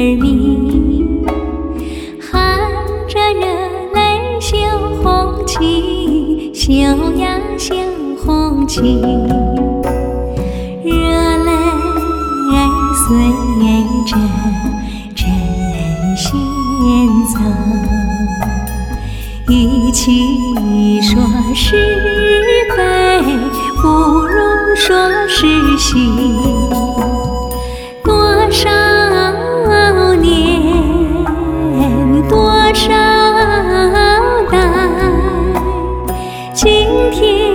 耳鸣，含着热泪绣红旗，绣呀绣红旗，热泪随着针线走，与其说是悲，不如说是喜。天。